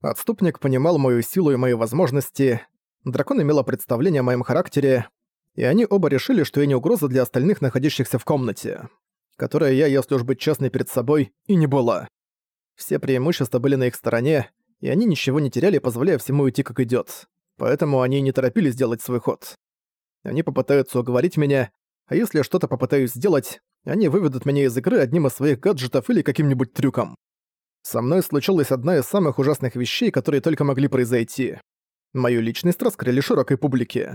Отступник понимал мою силу и мои возможности. Дракон имела представление о моем характере, и они оба решили, что я не угроза для остальных, находящихся в комнате, которая я, если уж быть честной перед собой, и не была. Все преимущества были на их стороне, и они ничего не теряли, позволяя всему идти как идет. Поэтому они не торопились сделать свой ход. Они попытаются уговорить меня, а если я что-то попытаюсь сделать, они выведут меня из игры одним из своих гаджетов или каким-нибудь трюком. Со мной случилась одна из самых ужасных вещей, которые только могли произойти. Мою личность раскрыли широкой публике.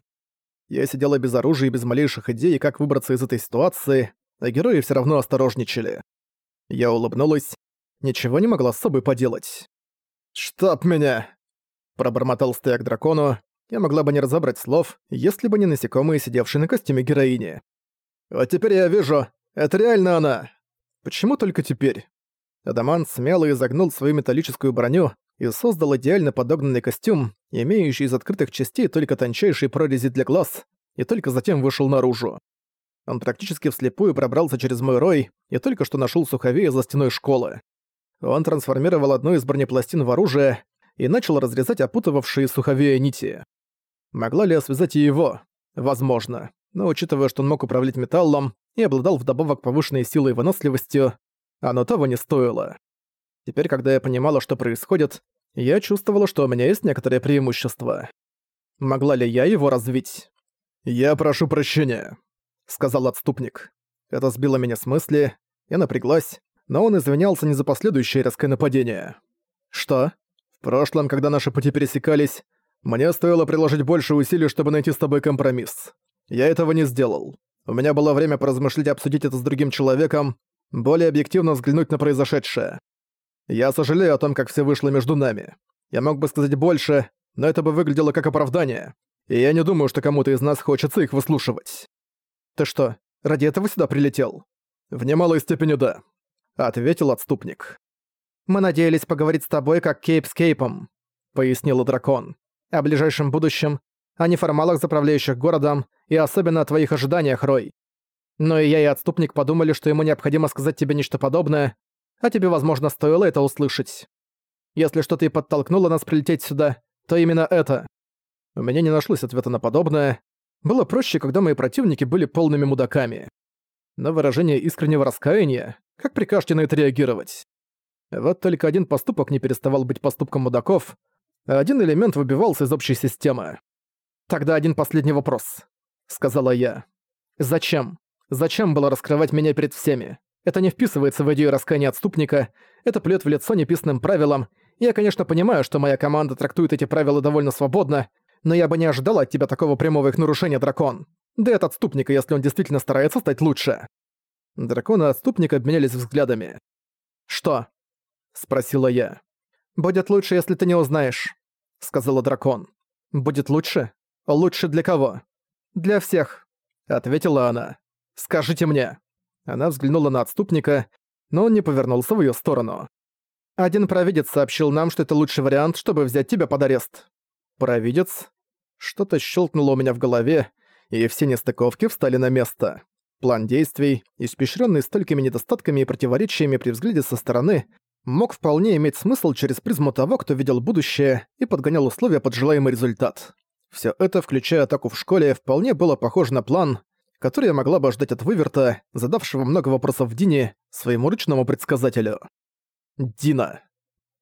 Я сидела без оружия и без малейших идей, как выбраться из этой ситуации, а герои все равно осторожничали. Я улыбнулась. Ничего не могла с собой поделать. «Штаб меня!» Пробормотал стояк дракону. Я могла бы не разобрать слов, если бы не насекомые, сидевшие на костюме героини. «А теперь я вижу, это реально она!» «Почему только теперь?» Адамант смело изогнул свою металлическую броню и создал идеально подогнанный костюм, имеющий из открытых частей только тончайшие прорези для глаз, и только затем вышел наружу. Он практически вслепую пробрался через мой рой и только что нашел суховея за стеной школы. Он трансформировал одну из бронепластин в оружие и начал разрезать опутывавшие суховея нити. Могла ли я связать и его? Возможно. Но учитывая, что он мог управлять металлом и обладал вдобавок повышенной силой и выносливостью, а оно того не стоило. Теперь, когда я понимала, что происходит, я чувствовала, что у меня есть некоторые преимущества. Могла ли я его развить? «Я прошу прощения», — сказал отступник. Это сбило меня с мысли, я напряглась, но он извинялся не за последующее резкое нападение. «Что?» «В прошлом, когда наши пути пересекались, мне стоило приложить больше усилий, чтобы найти с тобой компромисс. Я этого не сделал. У меня было время поразмышлять и обсудить это с другим человеком, более объективно взглянуть на произошедшее. Я сожалею о том, как все вышло между нами. Я мог бы сказать больше, но это бы выглядело как оправдание, и я не думаю, что кому-то из нас хочется их выслушивать. Ты что, ради этого сюда прилетел? В немалой степени да, ответил отступник. Мы надеялись поговорить с тобой как Кейп с Кейпом, пояснил дракон. О ближайшем будущем, о неформалах, заправляющих городом, и особенно о твоих ожиданиях, Рой. Но и я, и отступник подумали, что ему необходимо сказать тебе нечто подобное, а тебе, возможно, стоило это услышать. Если что-то и подтолкнуло нас прилететь сюда, то именно это. У меня не нашлось ответа на подобное. Было проще, когда мои противники были полными мудаками. На выражение искреннего раскаяния, как прикажете на это реагировать? Вот только один поступок не переставал быть поступком мудаков, а один элемент выбивался из общей системы. «Тогда один последний вопрос», — сказала я. «Зачем? Зачем было раскрывать меня перед всеми? Это не вписывается в идею раскаяния отступника, это плет в лицо неписанным правилам. Я, конечно, понимаю, что моя команда трактует эти правила довольно свободно, но я бы не ожидал от тебя такого прямого их нарушения, дракон. Да и от отступника, если он действительно старается стать лучше». Дракон и отступник обменялись взглядами. «Что?» — спросила я. «Будет лучше, если ты не узнаешь», — сказала дракон. «Будет лучше? Лучше для кого?» «Для всех», — ответила она. Скажите мне». Она взглянула на отступника, но он не повернулся в ее сторону. «Один провидец сообщил нам, что это лучший вариант, чтобы взять тебя под арест». «Провидец?» Что-то щелкнуло у меня в голове, и все нестыковки встали на место. План действий, испещренный столькими недостатками и противоречиями при взгляде со стороны, мог вполне иметь смысл через призму того, кто видел будущее и подгонял условия под желаемый результат. Все это, включая атаку в школе, вполне было похоже на план, которая могла бы ждать от Выверта, задавшего много вопросов Дине, своему ручному предсказателю. «Дина,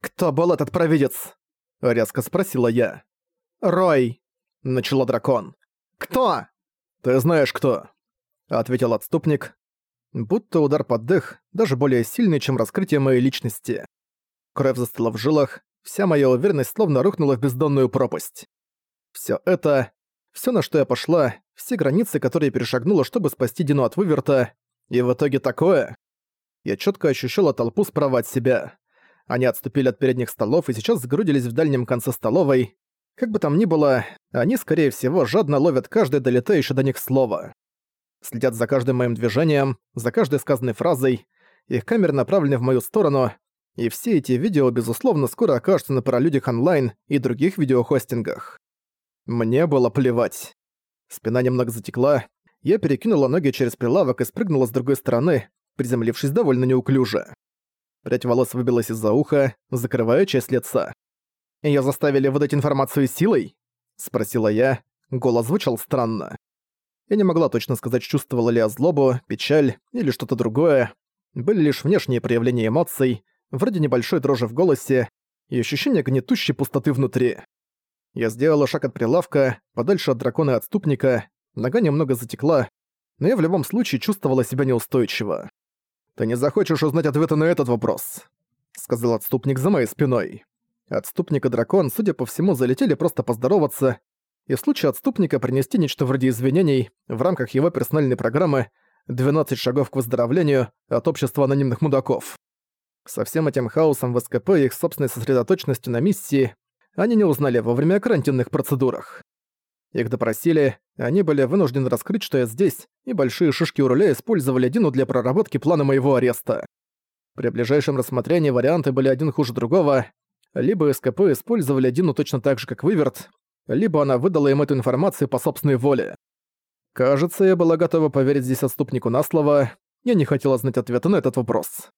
кто был этот провидец?» — резко спросила я. «Рой!» — начала дракон. «Кто?» «Ты знаешь, кто!» — ответил отступник. Будто удар под дых, даже более сильный, чем раскрытие моей личности. Кровь застыла в жилах, вся моя уверенность словно рухнула в бездонную пропасть. Всё это все, на что я пошла, все границы, которые перешагнула, чтобы спасти Дину от выверта, и в итоге такое. Я четко ощущала толпу справа от себя. Они отступили от передних столов и сейчас сгрудились в дальнем конце столовой. Как бы там ни было, они, скорее всего, жадно ловят каждое долетающее до них слово. Следят за каждым моим движением, за каждой сказанной фразой. Их камеры направлены в мою сторону, и все эти видео, безусловно, скоро окажутся на паралюдях онлайн и других видеохостингах. Мне было плевать. Спина немного затекла. Я перекинула ноги через прилавок и спрыгнула с другой стороны, приземлившись довольно неуклюже. Прядь волос выбилась из-за уха, закрывая часть лица. «Её заставили выдать информацию силой?» — спросила я. Голос звучал странно. Я не могла точно сказать, чувствовала ли я злобу, печаль или что-то другое. Были лишь внешние проявления эмоций, вроде небольшой дрожи в голосе и ощущение гнетущей пустоты внутри. Я сделала шаг от прилавка, подальше от дракона-отступника, нога немного затекла, но я в любом случае чувствовала себя неустойчиво. «Ты не захочешь узнать ответа на этот вопрос», — сказал отступник за моей спиной. Отступник и дракон, судя по всему, залетели просто поздороваться, и в случае отступника принести нечто вроде извинений в рамках его персональной программы «12 шагов к выздоровлению от общества анонимных мудаков». Со всем этим хаосом в СКП и их собственной сосредоточенностью на миссии они не узнали во время карантинных процедурах. Их допросили, они были вынуждены раскрыть, что я здесь, и большие шишки у руля использовали Дину для проработки плана моего ареста. При ближайшем рассмотрении варианты были один хуже другого. Либо СКП использовали Дину точно так же, как Выверт, либо она выдала им эту информацию по собственной воле. Кажется, я была готова поверить здесь отступнику на слово. Я не хотела знать ответа на этот вопрос.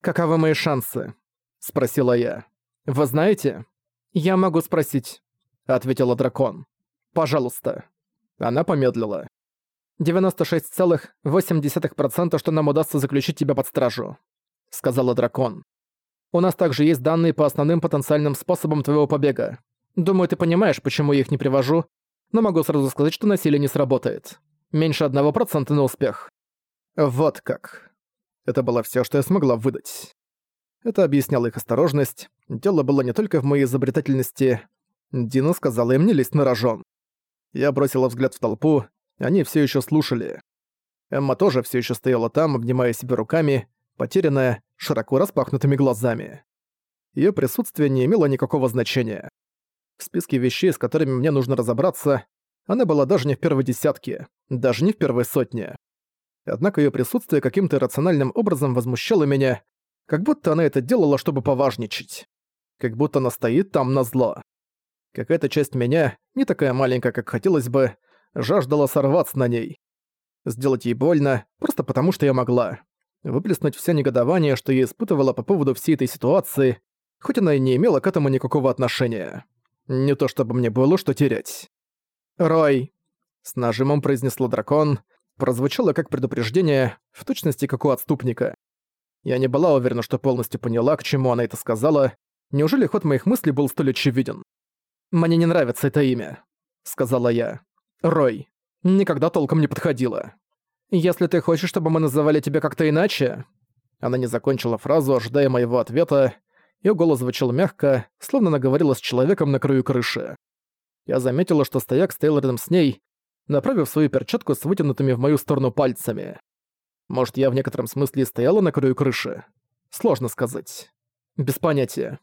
«Каковы мои шансы?» – спросила я. «Вы знаете?» «Я могу спросить», — ответила дракон. «Пожалуйста». Она помедлила. «96,8%, что нам удастся заключить тебя под стражу», — сказала дракон. «У нас также есть данные по основным потенциальным способам твоего побега. Думаю, ты понимаешь, почему я их не привожу, но могу сразу сказать, что насилие не сработает. Меньше одного процента на успех». «Вот как». Это было все, что я смогла выдать. Это объясняло их осторожность. Дело было не только в моей изобретательности. Дина сказала им не лезть на рожон. Я бросила взгляд в толпу. Они все еще слушали. Эмма тоже все еще стояла там, обнимая себя руками, потерянная, широко распахнутыми глазами. Ее присутствие не имело никакого значения. В списке вещей, с которыми мне нужно разобраться, она была даже не в первой десятке, даже не в первой сотне. Однако ее присутствие каким-то рациональным образом возмущало меня, как будто она это делала, чтобы поважничать. Как будто она стоит там на зло. Какая-то часть меня, не такая маленькая, как хотелось бы, жаждала сорваться на ней. Сделать ей больно, просто потому что я могла. Выплеснуть все негодование, что я испытывала по поводу всей этой ситуации, хоть она и не имела к этому никакого отношения. Не то чтобы мне было что терять. «Рой!» — с нажимом произнесла дракон, прозвучало как предупреждение, в точности как у отступника. Я не была уверена, что полностью поняла, к чему она это сказала. Неужели ход моих мыслей был столь очевиден? «Мне не нравится это имя», — сказала я. «Рой. Никогда толком не подходило. Если ты хочешь, чтобы мы называли тебя как-то иначе...» Она не закончила фразу, ожидая моего ответа. Её голос звучал мягко, словно она говорила с человеком на краю крыши. Я заметила, что стояк стоял рядом с ней, направив свою перчатку с вытянутыми в мою сторону пальцами. Может, я в некотором смысле стояла на краю крыши? Сложно сказать. Без понятия.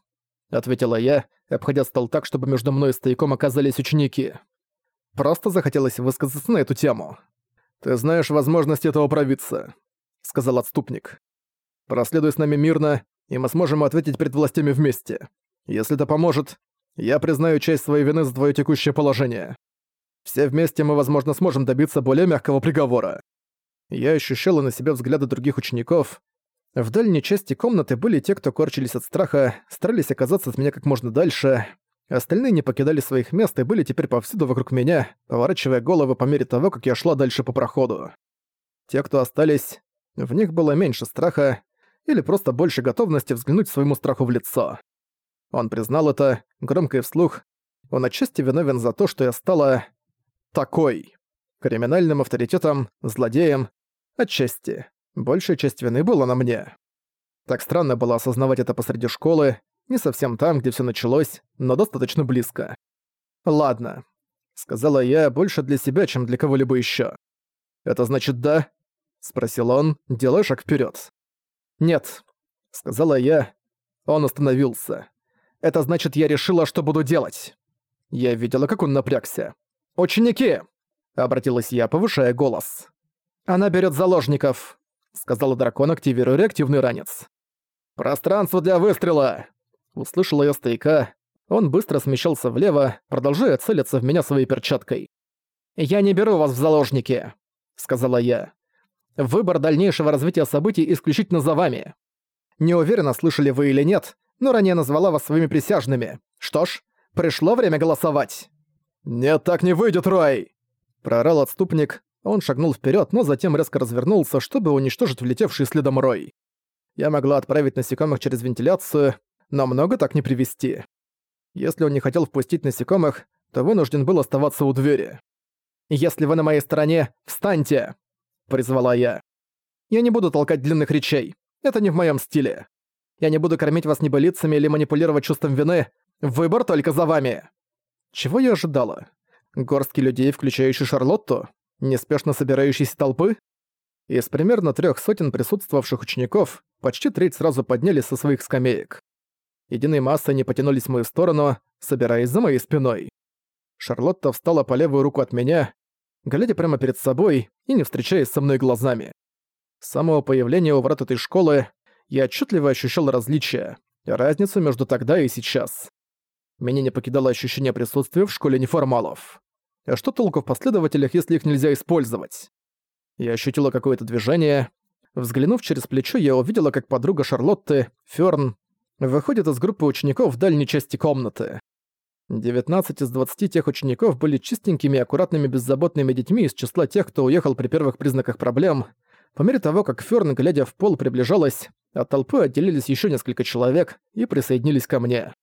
Ответила я, обходя стол так, чтобы между мной и стояком оказались ученики. Просто захотелось высказаться на эту тему. «Ты знаешь возможность этого провидца», — сказал отступник. «Проследуй с нами мирно, и мы сможем ответить перед властями вместе. Если это поможет, я признаю часть своей вины за твое текущее положение. Все вместе мы, возможно, сможем добиться более мягкого приговора». Я ощущала на себя взгляды других учеников. В дальней части комнаты были те, кто корчились от страха, старались оказаться от меня как можно дальше. Остальные не покидали своих мест и были теперь повсюду вокруг меня, поворачивая головы по мере того, как я шла дальше по проходу. Те, кто остались, в них было меньше страха или просто больше готовности взглянуть своему страху в лицо. Он признал это, громко и вслух. Он отчасти виновен за то, что я стала... такой. Криминальным авторитетом, злодеем, Отчасти. Большая часть вины была на мне. Так странно было осознавать это посреди школы, не совсем там, где все началось, но достаточно близко. «Ладно», — сказала я, больше для себя, чем для кого-либо еще. «Это значит да?» — спросил он, делая шаг вперед. «Нет», — сказала я. Он остановился. «Это значит, я решила, что буду делать». Я видела, как он напрягся. «Ученики!» — обратилась я, повышая голос. «Она берет заложников», — сказал дракон, активируя реактивный ранец. «Пространство для выстрела!» Услышал я стояка. Он быстро смещался влево, продолжая целиться в меня своей перчаткой. «Я не беру вас в заложники», — сказала я. «Выбор дальнейшего развития событий исключительно за вами. Не уверена, слышали вы или нет, но ранее назвала вас своими присяжными. Что ж, пришло время голосовать». «Нет, так не выйдет, Рой!» — проорал отступник, он шагнул вперед, но затем резко развернулся, чтобы уничтожить влетевший следом рой. Я могла отправить насекомых через вентиляцию, но много так не привести. Если он не хотел впустить насекомых, то вынужден был оставаться у двери. «Если вы на моей стороне, встаньте!» – призвала я. «Я не буду толкать длинных речей. Это не в моем стиле. Я не буду кормить вас небылицами или манипулировать чувством вины. Выбор только за вами!» Чего я ожидала? Горстки людей, включающие Шарлотту? неспешно собирающейся толпы? Из примерно трех сотен присутствовавших учеников почти треть сразу поднялись со своих скамеек. Единой массой они потянулись в мою сторону, собираясь за моей спиной. Шарлотта встала по левую руку от меня, глядя прямо перед собой и не встречаясь со мной глазами. С самого появления у врат этой школы я отчетливо ощущал различия, разницу между тогда и сейчас. Меня не покидало ощущение присутствия в школе неформалов а что толку в последователях, если их нельзя использовать? Я ощутила какое-то движение. Взглянув через плечо, я увидела, как подруга Шарлотты, Фёрн, выходит из группы учеников в дальней части комнаты. 19 из 20 тех учеников были чистенькими аккуратными беззаботными детьми из числа тех, кто уехал при первых признаках проблем. По мере того, как Фёрн, глядя в пол, приближалась, от толпы отделились еще несколько человек и присоединились ко мне.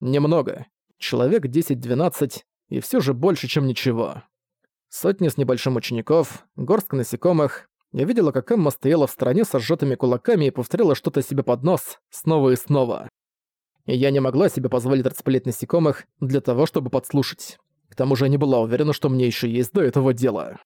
Немного. Человек 10-12, и все же больше, чем ничего. Сотни с небольшим учеников, горстка насекомых. Я видела, как Эмма стояла в стороне с сжатыми кулаками и повторяла что-то себе под нос, снова и снова. И я не могла себе позволить распылять насекомых для того, чтобы подслушать. К тому же я не была уверена, что мне еще есть до этого дела.